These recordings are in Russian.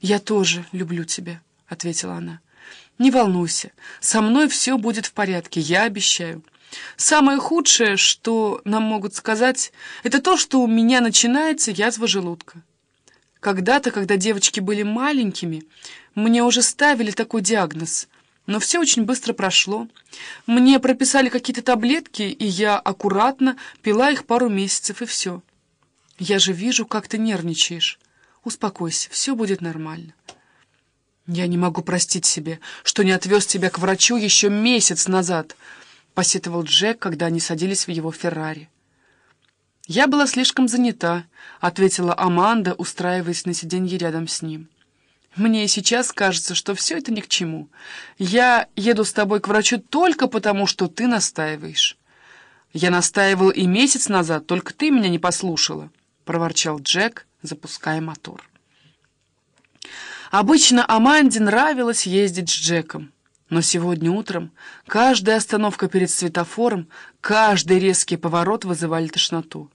«Я тоже люблю тебя», — ответила она. «Не волнуйся, со мной все будет в порядке, я обещаю. Самое худшее, что нам могут сказать, это то, что у меня начинается язва желудка. Когда-то, когда девочки были маленькими, мне уже ставили такой диагноз, но все очень быстро прошло. Мне прописали какие-то таблетки, и я аккуратно пила их пару месяцев, и все. Я же вижу, как ты нервничаешь. Успокойся, все будет нормально. Я не могу простить себе, что не отвез тебя к врачу еще месяц назад, — посетовал Джек, когда они садились в его Феррари. «Я была слишком занята», — ответила Аманда, устраиваясь на сиденье рядом с ним. «Мне и сейчас кажется, что все это ни к чему. Я еду с тобой к врачу только потому, что ты настаиваешь». «Я настаивал и месяц назад, только ты меня не послушала», — проворчал Джек, запуская мотор. Обычно Аманде нравилось ездить с Джеком. Но сегодня утром каждая остановка перед светофором, каждый резкий поворот вызывали тошноту.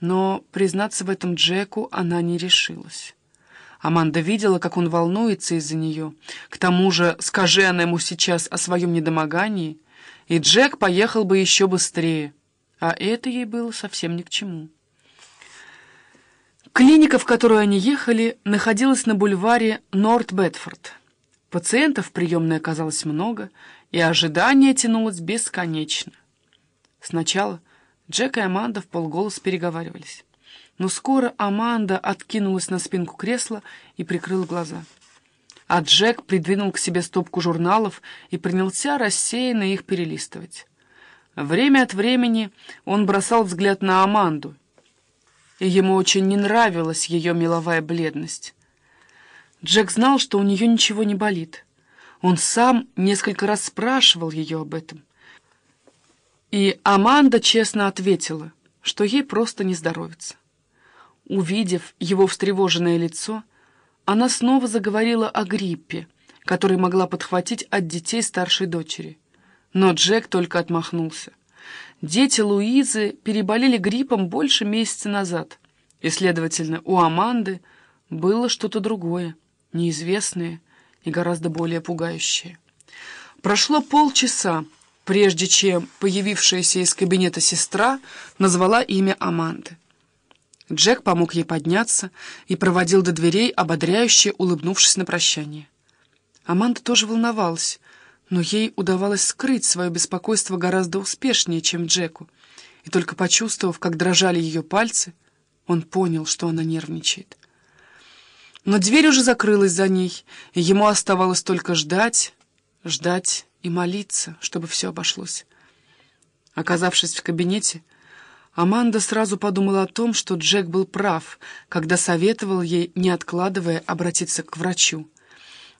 Но признаться в этом Джеку она не решилась. Аманда видела, как он волнуется из-за нее. К тому же, скажи она ему сейчас о своем недомогании, и Джек поехал бы еще быстрее, а это ей было совсем ни к чему. Клиника, в которую они ехали, находилась на бульваре Норт-Бетфорд. Пациентов в приемной оказалось много, и ожидание тянулось бесконечно. Сначала Джек и Аманда в полголос переговаривались. Но скоро Аманда откинулась на спинку кресла и прикрыла глаза. А Джек придвинул к себе стопку журналов и принялся рассеянно их перелистывать. Время от времени он бросал взгляд на Аманду, и ему очень не нравилась ее меловая бледность. Джек знал, что у нее ничего не болит. Он сам несколько раз спрашивал ее об этом — и Аманда честно ответила, что ей просто не здоровится. Увидев его встревоженное лицо, она снова заговорила о гриппе, который могла подхватить от детей старшей дочери. Но Джек только отмахнулся. Дети Луизы переболели гриппом больше месяца назад, и, следовательно, у Аманды было что-то другое, неизвестное и гораздо более пугающее. Прошло полчаса, прежде чем появившаяся из кабинета сестра назвала имя Аманды. Джек помог ей подняться и проводил до дверей, ободряюще улыбнувшись на прощание. Аманда тоже волновалась, но ей удавалось скрыть свое беспокойство гораздо успешнее, чем Джеку, и только почувствовав, как дрожали ее пальцы, он понял, что она нервничает. Но дверь уже закрылась за ней, и ему оставалось только ждать, ждать и молиться, чтобы все обошлось. Оказавшись в кабинете, Аманда сразу подумала о том, что Джек был прав, когда советовал ей, не откладывая, обратиться к врачу.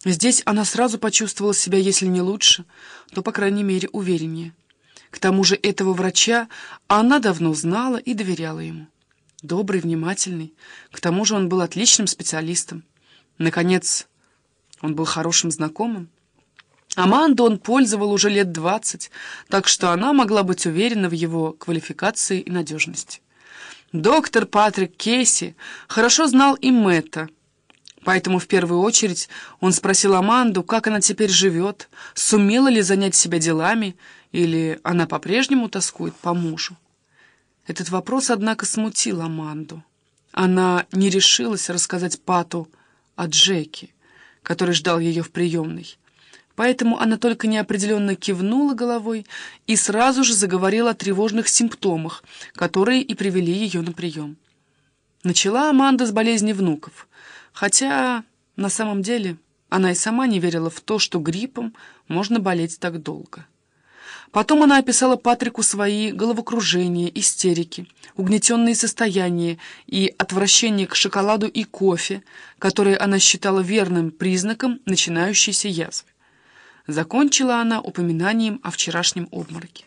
Здесь она сразу почувствовала себя, если не лучше, то, по крайней мере, увереннее. К тому же этого врача она давно знала и доверяла ему. Добрый, внимательный, к тому же он был отличным специалистом. Наконец, он был хорошим знакомым. Аманду он пользовал уже лет двадцать, так что она могла быть уверена в его квалификации и надежности. Доктор Патрик Кейси хорошо знал и Мэтта, поэтому в первую очередь он спросил Аманду, как она теперь живет, сумела ли занять себя делами, или она по-прежнему тоскует по мужу. Этот вопрос, однако, смутил Аманду. Она не решилась рассказать Пату о Джеке, который ждал ее в приемной. Поэтому она только неопределенно кивнула головой и сразу же заговорила о тревожных симптомах, которые и привели ее на прием. Начала Аманда с болезни внуков, хотя на самом деле она и сама не верила в то, что гриппом можно болеть так долго. Потом она описала Патрику свои головокружения, истерики, угнетенные состояния и отвращение к шоколаду и кофе, которые она считала верным признаком начинающейся язвы. Закончила она упоминанием о вчерашнем обмороке.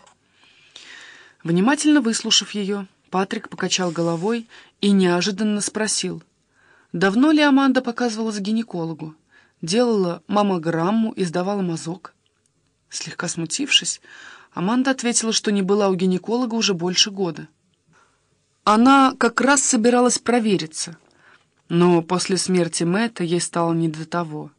Внимательно выслушав ее, Патрик покачал головой и неожиданно спросил, давно ли Аманда показывалась гинекологу, делала маммограмму и сдавала мазок. Слегка смутившись, Аманда ответила, что не была у гинеколога уже больше года. Она как раз собиралась провериться, Но после смерти Мэтта ей стало не до того.